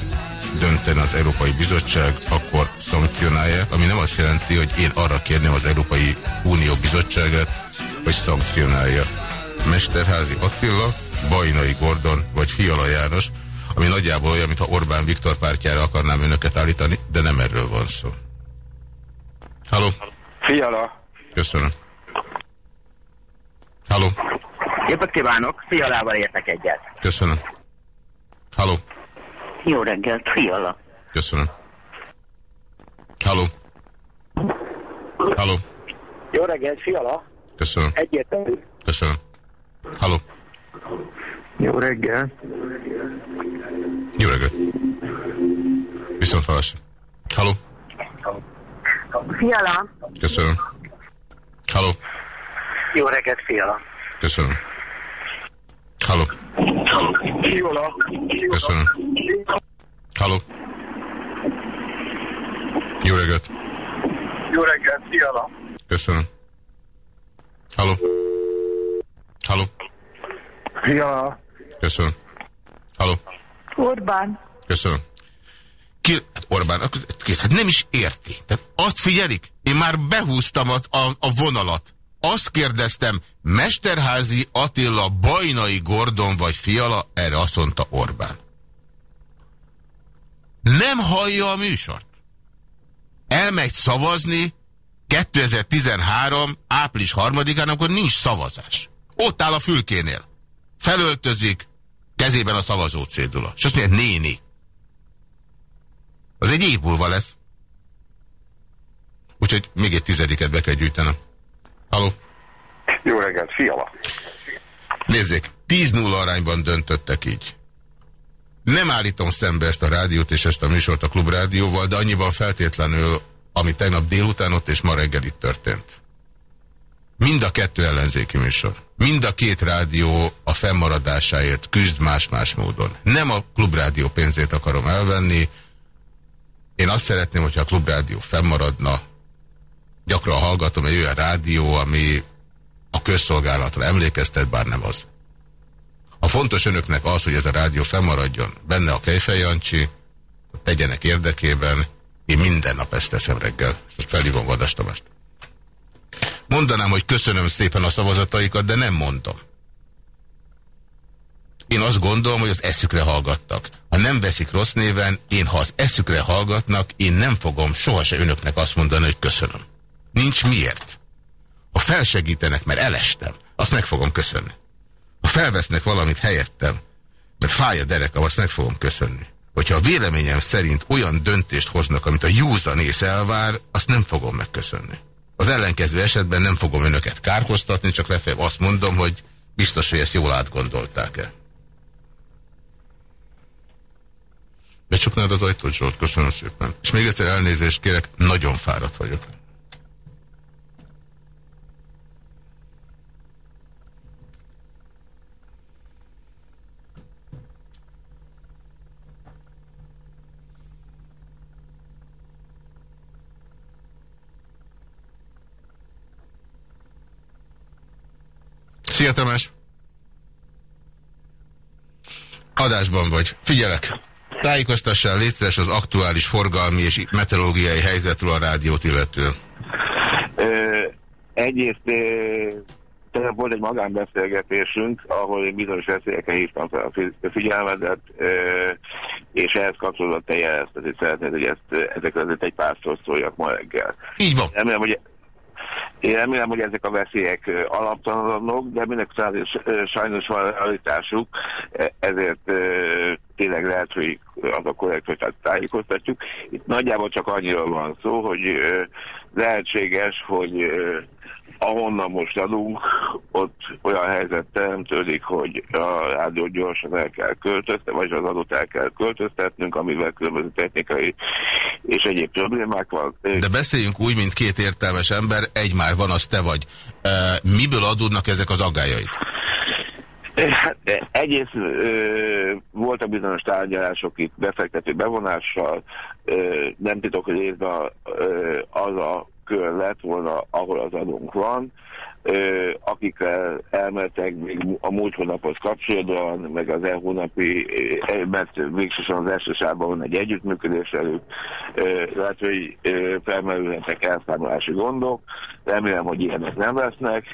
A: dönteni az Európai Bizottság, akkor szankcionálják, ami nem azt jelenti, hogy én arra kérném az Európai Unió Bizottságát, hogy szankcionálja. Mesterházi Attila, Bajnai Gordon vagy Fiala János, ami nagyjából olyan, mintha Orbán Viktor pártjára akarnám önöket állítani, de nem erről van szó. Halló?
K: Fiala.
A: Köszönöm. Halló?
M: Jobbot kívánok, Fialával értek egyet.
A: Köszönöm. Halló?
M: Jó reggelt, Fiala.
A: Köszönöm. Halló? Halló?
J: Jó reggelt, Fiala.
A: Köszönöm.
J: Egyértelmű.
A: Köszönöm. Halló?
K: Jó reggel.
A: Jó reggelt. Viszont hallásra. Halló?
C: Fiala,
A: Köszönöm. Halló?
M: Jó reggelt, Fiala.
A: Köszönöm. Halló?
K: Fiala.
A: Köszönöm. Halló? Jó reggelt.
K: Jó reggelt, Fiala.
A: Köszönöm. Halló? Halló?
K: Fiala.
A: Köszönöm. Halló?
C: Orbán.
A: Köszönöm. Ki, hát Orbán, kész, hát nem is érti. Tehát azt figyelik, én már behúztam a, a, a vonalat. Azt kérdeztem, Mesterházi Attila, Bajnai Gordon vagy Fiala, erre azt mondta Orbán. Nem hallja a műsort. Elmegy szavazni 2013. április 3-án, akkor nincs szavazás. Ott áll a fülkénél. Felöltözik, kezében a szavazó cédula. És azt mondja, néni. Az egy év múlva lesz. Úgyhogy még egy tizediket be kell gyűjtenem. Halló?
K: Jó reggelt, Fiala.
A: Nézzék, 10-0 arányban döntöttek így. Nem állítom szembe ezt a rádiót és ezt a műsort a klubrádióval, de annyiban feltétlenül, ami tegnap délután ott és ma reggel itt történt. Mind a kettő ellenzéki műsor. Mind a két rádió a fennmaradásáért küzd más-más módon. Nem a klubrádió pénzét akarom elvenni. Én azt szeretném, hogyha a klubrádió fennmaradna. Gyakran hallgatom egy olyan rádió, ami a közszolgálatra emlékeztet, bár nem az. A fontos önöknek az, hogy ez a rádió fennmaradjon. Benne a Kejfej Jancsi, tegyenek érdekében. Én minden nap ezt teszem reggel. Most felhívom Vadas Tamást. Mondanám, hogy köszönöm szépen a szavazataikat, de nem mondom. Én azt gondolom, hogy az eszükre hallgattak. Ha nem veszik rossz néven, én ha az eszükre hallgatnak, én nem fogom sohasem önöknek azt mondani, hogy köszönöm. Nincs miért. Ha felsegítenek, mert elestem, azt meg fogom köszönni. Ha felvesznek valamit helyettem, mert fáj a derekam, azt meg fogom köszönni. Hogyha a véleményem szerint olyan döntést hoznak, amit a józanész elvár, azt nem fogom megköszönni. Az ellenkező esetben nem fogom önöket kárhoztatni, csak legfeljebb azt mondom, hogy biztos, hogy ezt jól átgondolták-e. Becsuknád az ajtót, Zsolt? Köszönöm szépen. És még egyszer elnézést kérek, nagyon fáradt vagyok. Szia Tamás! Adásban vagy. Figyelek! Tájékoztassál létszeres az aktuális forgalmi és meteorológiai helyzetről a rádiót illetően.
N: Ö, egyrészt tegnap volt egy magánbeszélgetésünk, ahol bizonyos veszélyekre hívtam fel a fi- figyelmedet, és ehhez kapcsolódott te jelezted, hogy szeretnéd, hogy ezt, ezek között egy pár szóljak ma reggel.
A: Így van.
N: Remélem, hogy én remélem, hogy ezek a veszélyek alaptalanok, de ö, sajnos van realitásuk, e- ezért tényleg lehet, hogy az a korrekt, hogy tájékoztatjuk. Itt nagyjából csak annyiról van szó, hogy lehetséges, hogy ahonnan most adunk, ott olyan helyzet teremtődik, hogy a rádiót gyorsan el kell költöztetni, vagy az adót el kell költöztetnünk, amivel különböző technikai és egyéb problémák van.
A: De beszéljünk úgy, mint két értelmes ember, egy már van, az te vagy. Miből adódnak ezek az aggájaid?
N: Hát, egyrészt ö, voltak bizonyos tárgyalások itt befektető bevonással, ö, nem titok, hogy részben az a kör lett volna, ahol az adónk van, ö, akikkel elmertek még a múlt hónaphoz kapcsolódóan, meg az el hónapi, ö, mert végsősorban az első sávban van egy együttműködés előtt, lehet, hogy felmerülhetnek elszámolási gondok, remélem, hogy ilyenek nem lesznek,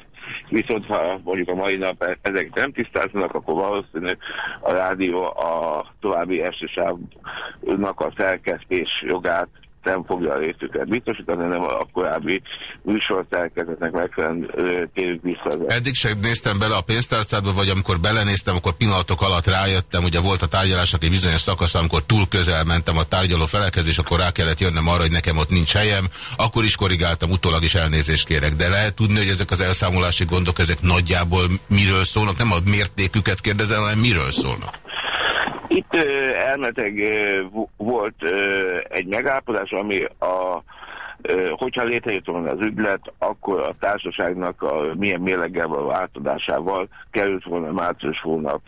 N: viszont ha mondjuk a mai nap ezek nem tisztáznak, akkor valószínű a rádió a további első sávnak a szerkesztés jogát nem fogja a részüket biztosítani, hanem a korábbi műsorszerkezetnek megfelelően térjük vissza. Az
A: Eddig sem néztem bele a pénztárcádba, vagy amikor belenéztem, akkor pillanatok alatt rájöttem, ugye volt a tárgyalásnak egy bizonyos szakasz, amikor túl közel mentem a tárgyaló felekhez, és akkor rá kellett jönnöm arra, hogy nekem ott nincs helyem, akkor is korrigáltam, utólag is elnézést kérek. De lehet tudni, hogy ezek az elszámolási gondok, ezek nagyjából miről szólnak, nem a mértéküket kérdezem, hanem miről szólnak.
N: Itt elmeteg volt egy megállapodás, ami a hogyha létrejött volna az ügylet, akkor a társaságnak a milyen mérleggel való átadásával került volna március hónap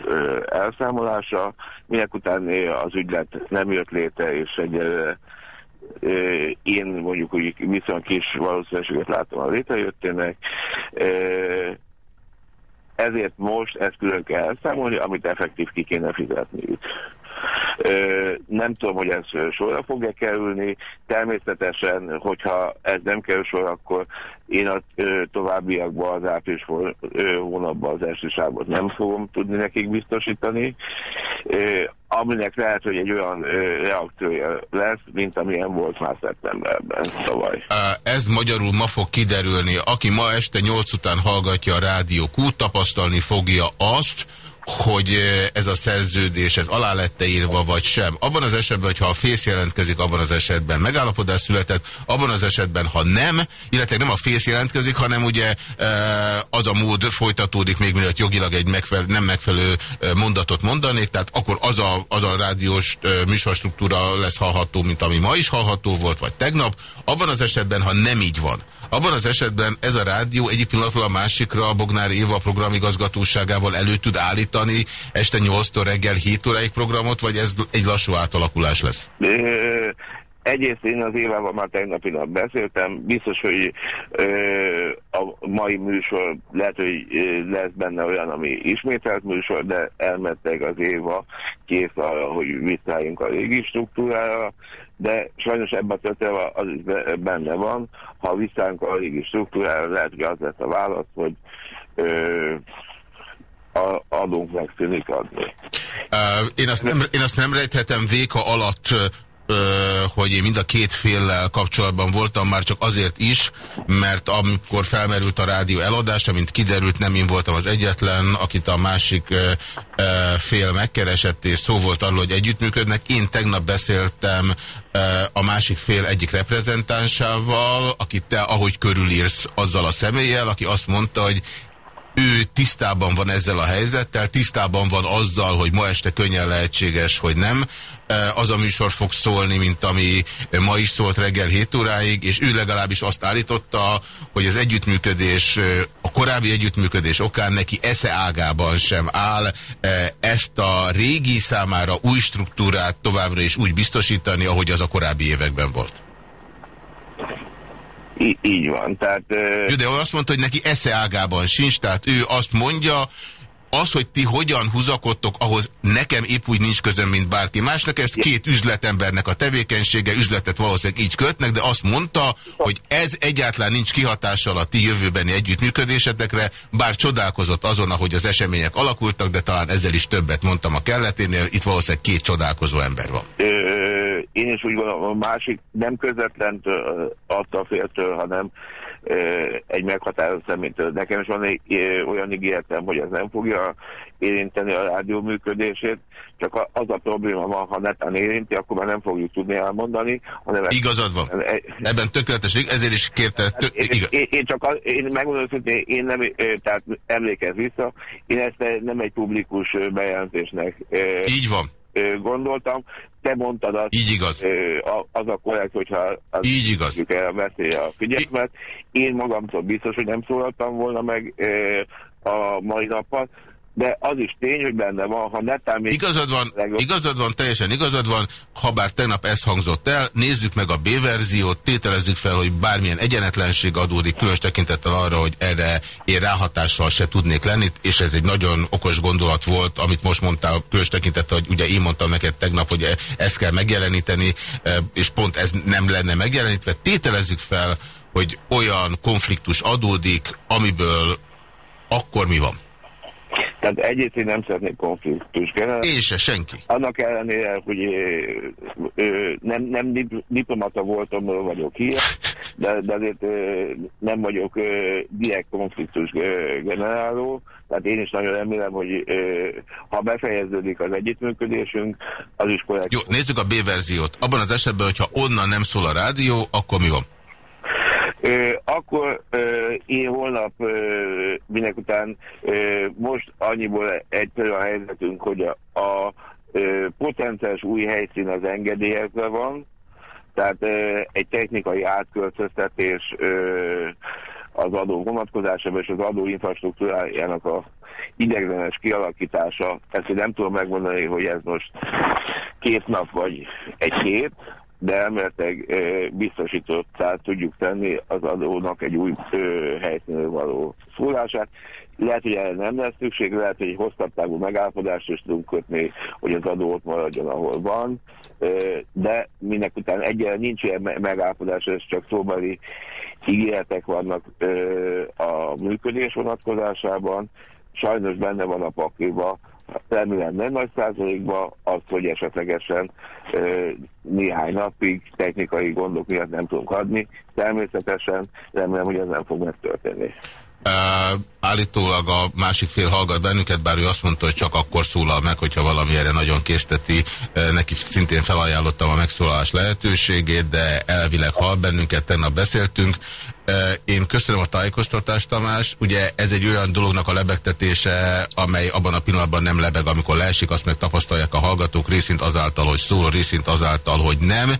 N: elszámolása, minek után az ügylet nem jött létre, és egy én mondjuk úgy viszont kis valószínűséget látom a létrejöttének, ezért most ezt külön kell elszámolni, amit effektív ki kéne fizetni. Nem tudom, hogy ez sorra fog-e kerülni. Természetesen, hogyha ez nem kerül sor, akkor én a továbbiakban az április hónapban az első sávot nem fogom tudni nekik biztosítani, aminek lehet, hogy egy olyan reakciója lesz, mint amilyen volt már szeptemberben tavaly.
A: Ez magyarul ma fog kiderülni. Aki ma este 8 után hallgatja a rádió kút, tapasztalni fogja azt, hogy ez a szerződés, ez alá lette írva, vagy sem. Abban az esetben, hogyha a fész jelentkezik, abban az esetben megállapodás született, abban az esetben, ha nem, illetve nem a fész jelentkezik, hanem ugye az a mód folytatódik, még mielőtt jogilag egy megfelelő, nem megfelelő mondatot mondanék, tehát akkor az a, az a rádiós műsorstruktúra lesz hallható, mint ami ma is hallható volt, vagy tegnap. Abban az esetben, ha nem így van, abban az esetben ez a rádió egyik pillanatról a másikra a Bognár Éva programigazgatóságával elő tud állítani este 8-tól reggel 7 óráig programot, vagy ez egy lassú átalakulás lesz?
N: Egyrészt én az Évával már tegnapi nap beszéltem, biztos, hogy ö, a mai műsor lehet, hogy lesz benne olyan, ami ismételt műsor, de elmettek az Éva kész arra, hogy visszaálljunk a régi struktúrára, de sajnos ebben a történetben az is benne van, ha visszánk a régi struktúrára, lehet, hogy az lesz a válasz, hogy ö, adunk megszűnik adni.
A: Uh, én, azt nem, én azt nem rejthetem véka alatt, hogy én mind a két féllel kapcsolatban voltam már csak azért is, mert amikor felmerült a rádió eladása, mint kiderült, nem én voltam az egyetlen, akit a másik fél megkeresett, és szó volt arról, hogy együttműködnek. Én tegnap beszéltem a másik fél egyik reprezentánsával, akit te, ahogy körülírsz azzal a személlyel, aki azt mondta, hogy ő tisztában van ezzel a helyzettel, tisztában van azzal, hogy ma este könnyen lehetséges, hogy nem. Az a műsor fog szólni, mint ami ma is szólt reggel 7 óráig, és ő legalábbis azt állította, hogy az együttműködés, a korábbi együttműködés okán neki esze ágában sem áll ezt a régi számára új struktúrát továbbra is úgy biztosítani, ahogy az a korábbi években volt.
N: Így van, tehát...
A: Jó, de azt mondta, hogy neki esze ágában sincs, tehát ő azt mondja, az, hogy ti hogyan húzakodtok, ahhoz nekem épp úgy nincs közöm, mint bárki másnak, ez két üzletembernek a tevékenysége, üzletet valószínűleg így kötnek, de azt mondta, hogy ez egyáltalán nincs kihatással a ti jövőbeni együttműködésetekre, bár csodálkozott azon, ahogy az események alakultak, de talán ezzel is többet mondtam a kelleténél, itt valószínűleg két csodálkozó ember van.
N: Ö, én is úgy gondolom, a másik nem közvetlen attól féltől, hanem egy meghatározott személytől. Nekem is van egy olyan ígéretem, hogy ez nem fogja érinteni a rádió működését, csak az a probléma van, ha netán érinti, akkor már nem fogjuk tudni elmondani. Hanem
A: Igazad van. Ebben tökéletes, ezért is kérte. Tök,
N: igaz. Én, én, csak az, én megmondom hogy én nem, tehát emlékez vissza, én ezt nem egy publikus bejelentésnek
A: Így van
N: gondoltam, te mondtad azt,
A: Így igaz.
N: az a korrekt, hogyha az
A: Így igaz.
N: el veszi a figyelmet. Én magamtól biztos, hogy nem szólaltam volna meg a mai nappal. De az is tény, hogy benne van, ha netán még...
A: Igazad van, igazad van, teljesen igazad van, ha bár tegnap ez hangzott el, nézzük meg a B-verziót, tételezzük fel, hogy bármilyen egyenetlenség adódik, különös tekintettel arra, hogy erre én ráhatással se tudnék lenni, és ez egy nagyon okos gondolat volt, amit most mondtál, különös tekintettel, hogy ugye én mondtam neked tegnap, hogy ezt kell megjeleníteni, e, és pont ez nem lenne megjelenítve. Tételezzük fel, hogy olyan konfliktus adódik, amiből akkor mi van?
N: Tehát egyrészt én nem szeretnék konfliktus generálni.
A: Én se, senki.
N: Annak ellenére, hogy ö, nem, nem diplomata voltam, vagyok hír, de, de azért ö, nem vagyok ö, direkt konfliktus generáló. Tehát én is nagyon remélem, hogy ö, ha befejeződik az együttműködésünk, az is korrekt.
A: Jó, nézzük a B-verziót. Abban az esetben, hogyha onnan nem szól a rádió, akkor mi van?
N: Akkor én holnap minek után most annyiból egy a helyzetünk, hogy a, a potenciális új helyszín az engedélyezve van, tehát egy technikai átköltöztetés az adó vonatkozásában és az adó infrastruktúrájának a ideglenes kialakítása. Ezt én nem tudom megmondani, hogy ez most két nap vagy egy hét, de elméletileg biztosítottá tudjuk tenni az adónak egy új helyszínről való szólását. Lehet, hogy erre nem lesz szükség, lehet, hogy egy hosszabb távú megállapodást is tudunk kötni, hogy az adó ott maradjon, ahol van, de minek után egyelőre nincs ilyen megállapodás, ez csak szóbeli ígéretek vannak a működés vonatkozásában. Sajnos benne van a pakliba, remélem nem nagy százalékban, az, hogy esetlegesen néhány napig technikai gondok miatt nem tudunk adni. Természetesen remélem, hogy ez nem fog megtörténni.
A: Uh, állítólag a másik fél hallgat bennünket, bár ő azt mondta, hogy csak akkor szólal meg, hogyha valami erre nagyon készteti. Neki szintén felajánlottam a megszólalás lehetőségét, de elvileg hall bennünket, tegnap beszéltünk. Én köszönöm a tájékoztatást, Tamás. Ugye ez egy olyan dolognak a lebegtetése, amely abban a pillanatban nem lebeg, amikor leesik, azt meg tapasztalják a hallgatók részint azáltal, hogy szól, részint azáltal, hogy nem.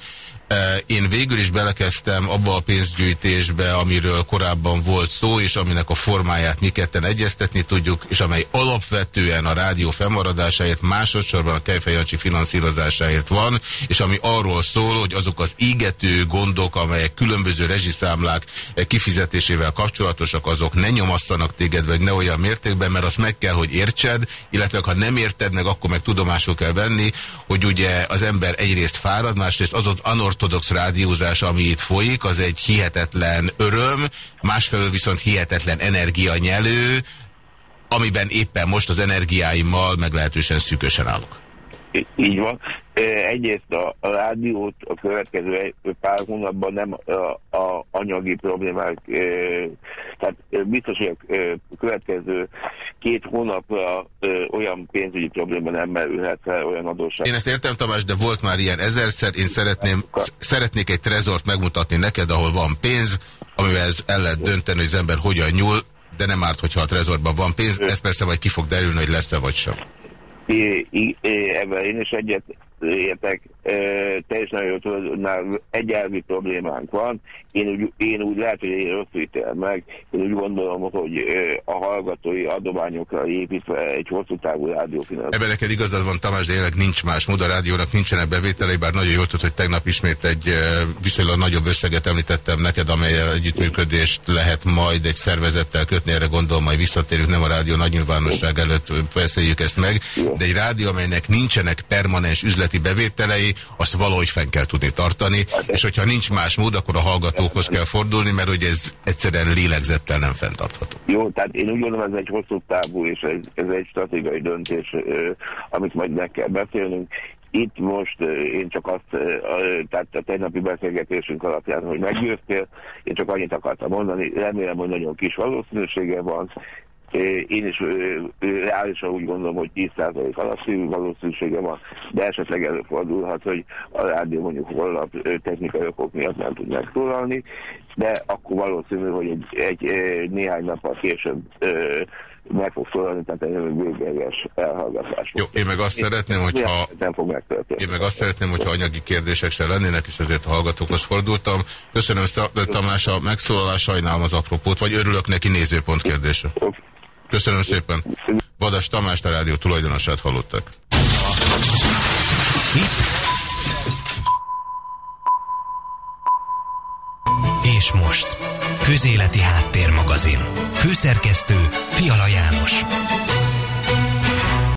A: Én végül is belekezdtem abba a pénzgyűjtésbe, amiről korábban volt szó, és aminek a formáját mi ketten egyeztetni tudjuk, és amely alapvetően a rádió fennmaradásáért, másodszorban a Kejfejancsi finanszírozásáért van, és ami arról szól, hogy azok az égető gondok, amelyek különböző rezsiszámlák kifizetésével kapcsolatosak, azok ne nyomasszanak téged, vagy ne olyan mértékben, mert azt meg kell, hogy értsed, illetve ha nem érted meg, akkor meg tudomásul kell venni, hogy ugye az ember egyrészt fárad, másrészt az az anortodox rádiózás, ami itt folyik, az egy hihetetlen öröm, másfelől viszont hihetetlen energianyelő, amiben éppen most az energiáimmal meglehetősen szűkösen állok.
N: Így van. Egyrészt a, a rádiót a következő pár hónapban nem a, a anyagi problémák, tehát biztos, hogy a következő két hónapra olyan pénzügyi probléma nem merülhet fel, olyan adóság.
A: Én ezt értem, Tamás, de volt már ilyen ezerszer. Én szeretném, szeretnék egy trezort megmutatni neked, ahol van pénz, amivel ez el lehet dönteni, hogy az ember hogyan nyúl, de nem árt, hogyha a trezorban van pénz. Ez persze majd ki fog derülni, hogy lesz-e vagy sem.
N: É, é, ebben én is egyet értek, e, teljesen jó tudod, egy elvi problémánk van. Én úgy, én úgy lehet, hogy én rossz ítél meg. Én úgy gondolom, hogy a hallgatói adományokra építve egy hosszú távú rádiófinanszírozás.
A: Ebben neked igazad van, Tamás, de nincs más mód. A rádiónak nincsenek bevételei, bár nagyon jól tudod, hogy tegnap ismét egy viszonylag nagyobb összeget említettem neked, amelyel együttműködést lehet majd egy szervezettel kötni. Erre gondolom, majd visszatérünk, nem a rádió nagy nyilvánosság előtt beszéljük ezt meg. De egy rádió, amelynek nincsenek permanens üzleti bevételei, azt valahogy fenn kell tudni tartani, és hogyha nincs más mód, akkor a hallgatókhoz kell fordulni, mert hogy ez egyszerűen lélegzettel nem fenntartható.
N: Jó, tehát én úgy gondolom, ez egy hosszú távú, és ez, ez egy stratégiai döntés, amit majd meg kell beszélnünk. Itt most én csak azt, tehát a tegnapi beszélgetésünk alapján, hogy meggyőztél, én csak annyit akartam mondani, remélem, hogy nagyon kis valószínűsége van, én is reálisan úgy gondolom, hogy 10% alatti valószínűsége van, de esetleg előfordulhat, hogy a rádió mondjuk holnap technikai okok miatt nem tud megszólalni, de akkor valószínű, hogy egy, egy néhány nappal később meg fog szólalni, tehát egy végleges elhallgatás.
A: Jó, én meg azt szeretném, hogyha...
N: Nem fog megtörténni.
A: Én meg azt szeretném, hogyha anyagi kérdések se lennének, és ezért a hallgatókhoz fordultam. Köszönöm Tamás a megszólalás, sajnálom az apropót, vagy örülök neki nézőpont kérdése. Köszönöm szépen. Vada Lamadas Tamás, a rádió tulajdonosát hallottak.
O: És most, Közéleti Háttérmagazin. Főszerkesztő Fiala János.